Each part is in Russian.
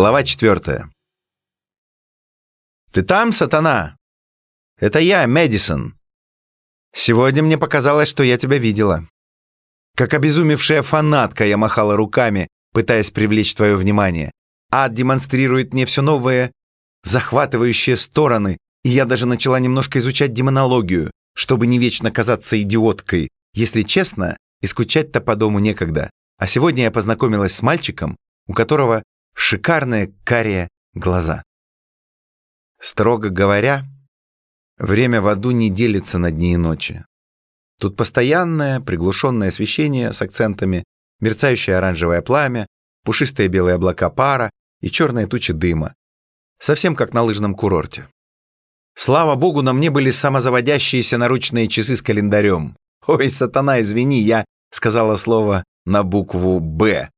Глава четвертая. «Ты там, сатана?» «Это я, Мэдисон. Сегодня мне показалось, что я тебя видела. Как обезумевшая фанатка я махала руками, пытаясь привлечь твое внимание. Ад демонстрирует мне все новые, захватывающие стороны, и я даже начала немножко изучать демонологию, чтобы не вечно казаться идиоткой. Если честно, и скучать-то по дому некогда. А сегодня я познакомилась с мальчиком, у которого шикарные карие глаза. Строго говоря, время в аду не делится на дни и ночи. Тут постоянное приглушенное освещение с акцентами, мерцающее оранжевое пламя, пушистые белые облака пара и черные тучи дыма. Совсем как на лыжном курорте. Слава богу, на мне были самозаводящиеся наручные часы с календарем. Ой, сатана, извини, я сказала слово на букву «Б».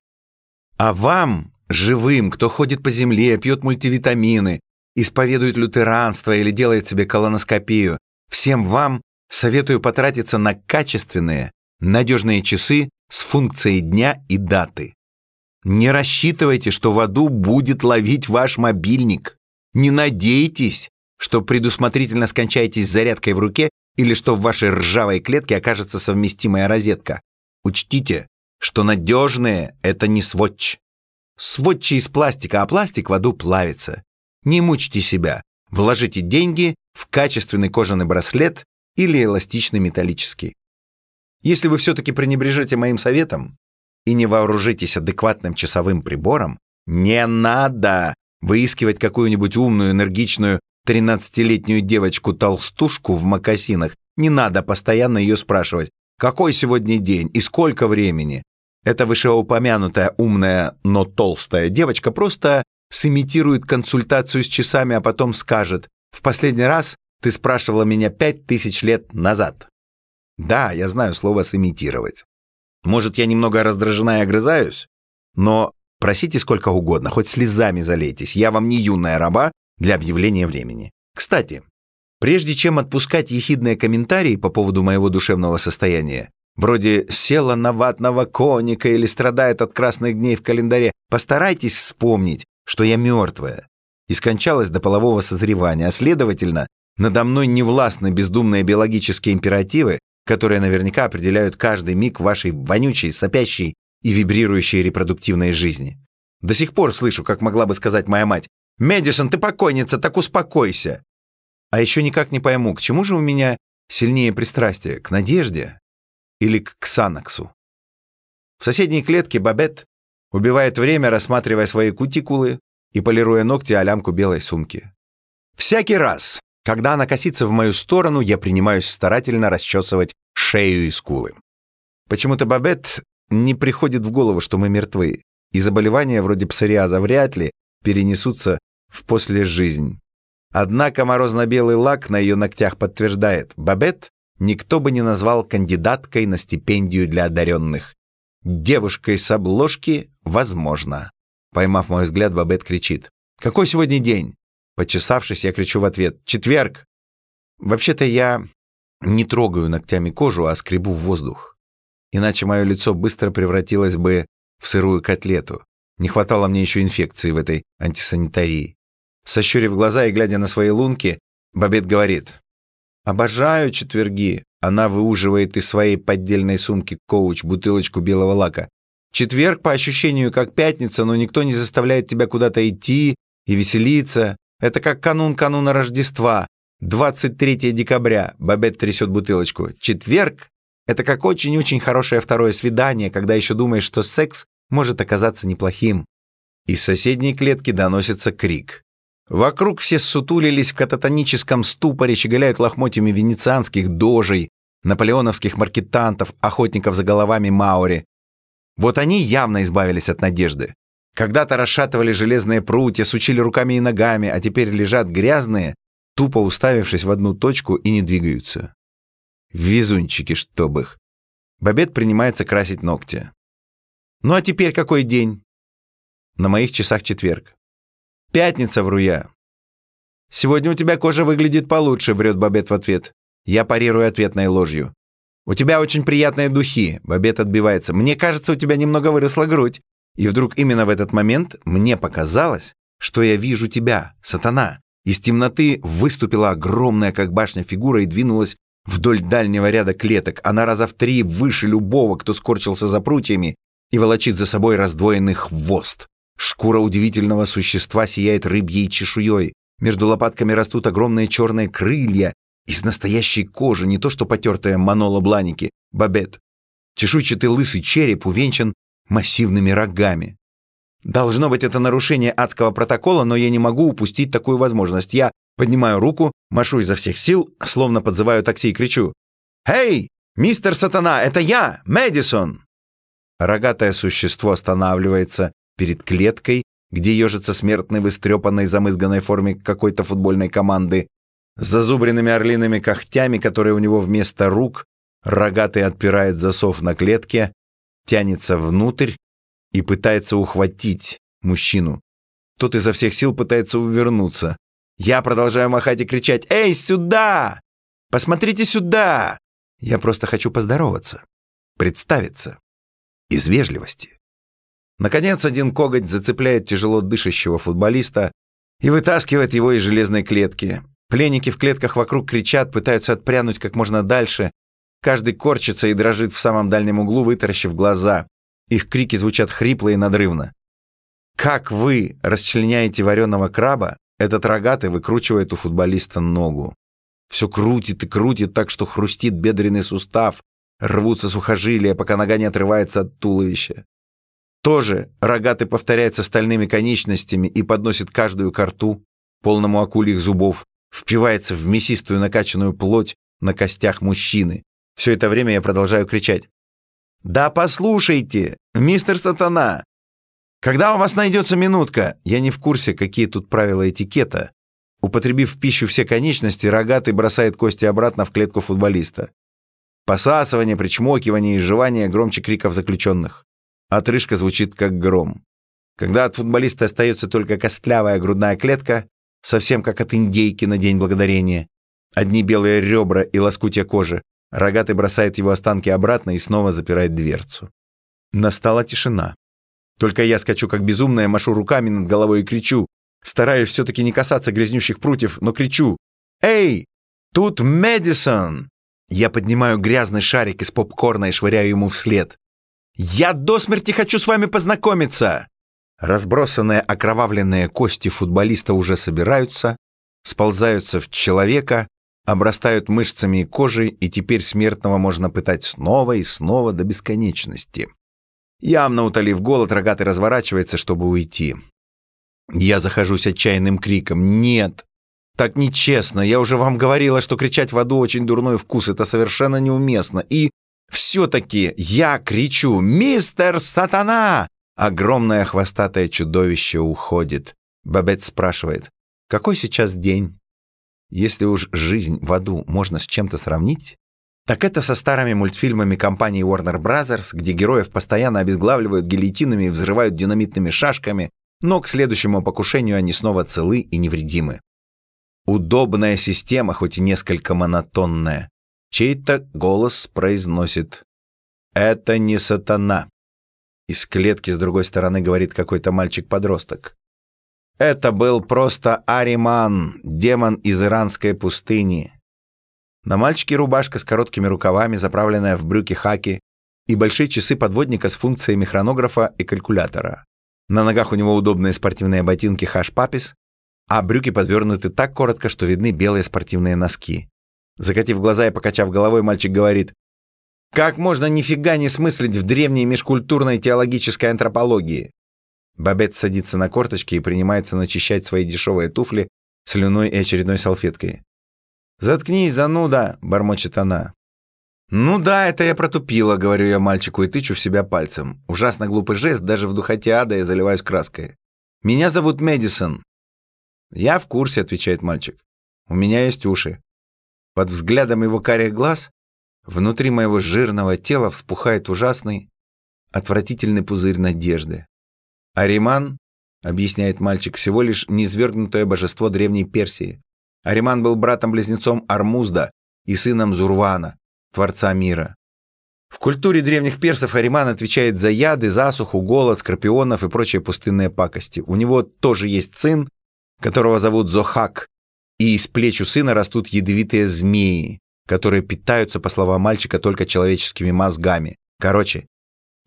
А вам, живым, кто ходит по земле, пьет мультивитамины, исповедует лютеранство или делает себе колоноскопию, всем вам советую потратиться на качественные, надежные часы с функцией дня и даты. Не рассчитывайте, что в аду будет ловить ваш мобильник. Не надейтесь, что предусмотрительно скончаетесь зарядкой в руке или что в вашей ржавой клетке окажется совместимая розетка. Учтите, что надежные — это не сводч. Сводчи из пластика, а пластик в аду плавится. Не мучьте себя. Вложите деньги в качественный кожаный браслет или эластичный металлический. Если вы все-таки пренебрежете моим советом и не вооружитесь адекватным часовым прибором, не надо выискивать какую-нибудь умную, энергичную 13-летнюю девочку-толстушку в мокасинах. Не надо постоянно ее спрашивать, какой сегодня день и сколько времени. Эта вышеупомянутая умная, но толстая девочка просто сымитирует консультацию с часами, а потом скажет «В последний раз ты спрашивала меня пять тысяч лет назад». Да, я знаю слово «сымитировать». Может, я немного раздражена и огрызаюсь, но просите сколько угодно, хоть слезами залейтесь, я вам не юная раба для объявления времени. Кстати, прежде чем отпускать ехидные комментарии по поводу моего душевного состояния, вроде «села на ватного коника» или «страдает от красных дней в календаре», постарайтесь вспомнить, что я мертвая. И скончалась до полового созревания, а следовательно, надо мной не властны бездумные биологические императивы, которые наверняка определяют каждый миг вашей вонючей, сопящей и вибрирующей репродуктивной жизни. До сих пор слышу, как могла бы сказать моя мать, «Мэдисон, ты покойница, так успокойся!» А еще никак не пойму, к чему же у меня сильнее пристрастие, к надежде или к ксанаксу? В соседней клетке Бабет убивает время, рассматривая свои кутикулы и полируя ногти о лямку белой сумки. Всякий раз, когда она косится в мою сторону, я принимаюсь старательно расчесывать шею и скулы. Почему-то Бабет не приходит в голову, что мы мертвы, и заболевания вроде псориаза вряд ли перенесутся в послежизнь. Однако морозно-белый лак на ее ногтях подтверждает, Бабет никто бы не назвал кандидаткой на стипендию для одаренных. Девушкой с обложки возможно. Поймав мой взгляд, Бабет кричит. «Какой сегодня день?» Почесавшись, я кричу в ответ. «Четверг!» Вообще-то я не трогаю ногтями кожу, а скребу в воздух. Иначе мое лицо быстро превратилось бы в сырую котлету. Не хватало мне еще инфекции в этой антисанитарии. Сощурив глаза и глядя на свои лунки, Бабет говорит. «Обожаю четверги!» Она выуживает из своей поддельной сумки коуч бутылочку белого лака. Четверг, по ощущению, как пятница, но никто не заставляет тебя куда-то идти и веселиться. Это как канун кануна Рождества. 23 декабря. Бабет трясет бутылочку. Четверг — это как очень-очень хорошее второе свидание, когда еще думаешь, что секс может оказаться неплохим. Из соседней клетки доносится крик. Вокруг все сутулились в кататоническом ступоре, щеголяют лохмотьями венецианских дожей, наполеоновских маркетантов, охотников за головами Маури. Вот они явно избавились от надежды. Когда-то расшатывали железные прутья, сучили руками и ногами, а теперь лежат грязные, тупо уставившись в одну точку и не двигаются. Везунчики, чтоб их. Бабет принимается красить ногти. Ну а теперь какой день? На моих часах четверг. «Пятница, вру я». «Сегодня у тебя кожа выглядит получше», — врет Бабет в ответ. Я парирую ответной ложью. «У тебя очень приятные духи», — Бабет отбивается. «Мне кажется, у тебя немного выросла грудь». И вдруг именно в этот момент мне показалось, что я вижу тебя, сатана. Из темноты выступила огромная, как башня, фигура и двинулась вдоль дальнего ряда клеток. Она раза в три выше любого, кто скорчился за прутьями и волочит за собой раздвоенный хвост. Шкура удивительного существа сияет рыбьей чешуей. Между лопатками растут огромные черные крылья из настоящей кожи, не то что потертая манола бланики, бабет. Чешуйчатый лысый череп увенчан массивными рогами. Должно быть, это нарушение адского протокола, но я не могу упустить такую возможность. Я поднимаю руку, машу изо всех сил, словно подзываю такси и кричу. «Эй, мистер Сатана, это я, Мэдисон!» Рогатое существо останавливается перед клеткой, где ежится смертный в истрепанной замызганной форме какой-то футбольной команды, с зазубренными орлиными когтями, которые у него вместо рук, рогатый отпирает засов на клетке, тянется внутрь и пытается ухватить мужчину. Тот изо всех сил пытается увернуться. Я продолжаю махать и кричать «Эй, сюда! Посмотрите сюда!» Я просто хочу поздороваться, представиться. Из вежливости. Наконец, один коготь зацепляет тяжело дышащего футболиста и вытаскивает его из железной клетки. Пленники в клетках вокруг кричат, пытаются отпрянуть как можно дальше. Каждый корчится и дрожит в самом дальнем углу, вытаращив глаза. Их крики звучат хрипло и надрывно. Как вы расчленяете вареного краба, этот рогатый выкручивает у футболиста ногу. Все крутит и крутит так, что хрустит бедренный сустав, рвутся сухожилия, пока нога не отрывается от туловища. Тоже рогатый повторяется стальными конечностями и подносит каждую карту, полному акульих зубов, впивается в мясистую накачанную плоть на костях мужчины. Все это время я продолжаю кричать. «Да послушайте, мистер Сатана! Когда у вас найдется минутка? Я не в курсе, какие тут правила этикета. Употребив в пищу все конечности, рогатый бросает кости обратно в клетку футболиста. Посасывание, причмокивание и жевание громче криков заключенных. Отрыжка звучит как гром. Когда от футболиста остается только костлявая грудная клетка, совсем как от индейки на День Благодарения, одни белые ребра и лоскутья кожи, рогатый бросает его останки обратно и снова запирает дверцу. Настала тишина. Только я скачу как безумная, машу руками над головой и кричу. Стараюсь все-таки не касаться грязнющих прутьев, но кричу. «Эй, тут Мэдисон!» Я поднимаю грязный шарик из попкорна и швыряю ему вслед. «Я до смерти хочу с вами познакомиться!» Разбросанные окровавленные кости футболиста уже собираются, сползаются в человека, обрастают мышцами и кожей, и теперь смертного можно пытать снова и снова до бесконечности. Явно утолив голод, рогатый разворачивается, чтобы уйти. Я захожусь отчаянным криком «Нет! Так нечестно. Я уже вам говорила, что кричать в аду очень дурной вкус. Это совершенно неуместно. И все-таки я кричу «Мистер Сатана!» Огромное хвостатое чудовище уходит. Бабет спрашивает «Какой сейчас день?» Если уж жизнь в аду можно с чем-то сравнить, так это со старыми мультфильмами компании Warner Bros., где героев постоянно обезглавливают гильотинами и взрывают динамитными шашками, но к следующему покушению они снова целы и невредимы. Удобная система, хоть и несколько монотонная. Чей-то голос произносит «Это не сатана». Из клетки с другой стороны говорит какой-то мальчик-подросток. Это был просто Ариман, демон из иранской пустыни. На мальчике рубашка с короткими рукавами, заправленная в брюки хаки, и большие часы подводника с функциями хронографа и калькулятора. На ногах у него удобные спортивные ботинки хаш-папис, а брюки подвернуты так коротко, что видны белые спортивные носки. Закатив глаза и покачав головой, мальчик говорит, «Как можно нифига не смыслить в древней межкультурной теологической антропологии?» Бабет садится на корточки и принимается начищать свои дешевые туфли слюной и очередной салфеткой. «Заткнись, зануда!» — бормочет она. «Ну да, это я протупила», — говорю я мальчику и тычу в себя пальцем. Ужасно глупый жест, даже в духоте ада я заливаюсь краской. «Меня зовут Мэдисон. «Я в курсе», — отвечает мальчик. «У меня есть уши». Под взглядом его карих глаз внутри моего жирного тела вспухает ужасный, отвратительный пузырь надежды. Ариман, объясняет мальчик, всего лишь низвергнутое божество древней Персии. Ариман был братом-близнецом Армузда и сыном Зурвана, творца мира. В культуре древних персов Ариман отвечает за яды, засуху, голод, скорпионов и прочие пустынные пакости. У него тоже есть сын, которого зовут Зохак, и из плеч у сына растут ядовитые змеи, которые питаются, по словам мальчика, только человеческими мозгами. Короче,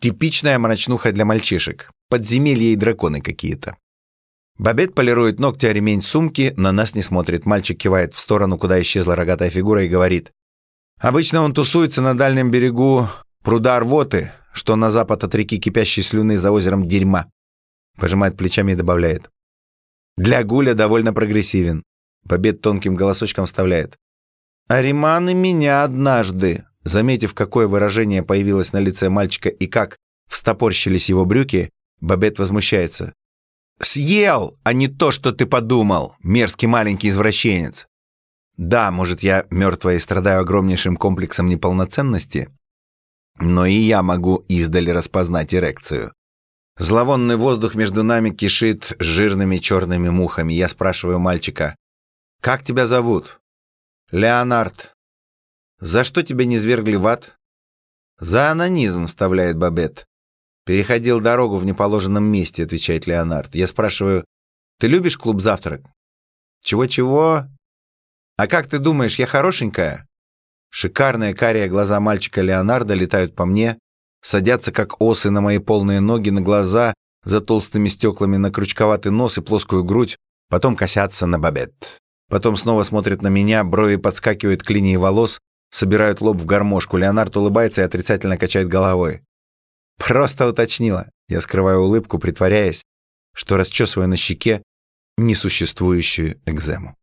типичная мрачнуха для мальчишек. Подземелья и драконы какие-то. Бабет полирует ногти о ремень сумки, на нас не смотрит. Мальчик кивает в сторону, куда исчезла рогатая фигура, и говорит. Обычно он тусуется на дальнем берегу пруда Рвоты, что на запад от реки кипящей слюны за озером дерьма. Пожимает плечами и добавляет. Для Гуля довольно прогрессивен. Побед тонким голосочком вставляет. «Ариман и меня однажды», заметив, какое выражение появилось на лице мальчика и как встопорщились его брюки, Бабет возмущается. «Съел, а не то, что ты подумал, мерзкий маленький извращенец!» Да, может, я мертвая и страдаю огромнейшим комплексом неполноценности, но и я могу издали распознать эрекцию. Зловонный воздух между нами кишит жирными черными мухами. Я спрашиваю мальчика, «Как тебя зовут?» «Леонард». «За что тебя не свергли в ад?» «За анонизм», — вставляет Бабет. «Переходил дорогу в неположенном месте», — отвечает Леонард. Я спрашиваю, «Ты любишь клуб «Завтрак»?» «Чего-чего?» «А как ты думаешь, я хорошенькая?» Шикарные карие глаза мальчика Леонарда летают по мне, садятся как осы на мои полные ноги, на глаза, за толстыми стеклами, на крючковатый нос и плоскую грудь, потом косятся на бабет. Потом снова смотрят на меня, брови подскакивают к линии волос, собирают лоб в гармошку. Леонард улыбается и отрицательно качает головой. Просто уточнила. Я скрываю улыбку, притворяясь, что расчесываю на щеке несуществующую экзему.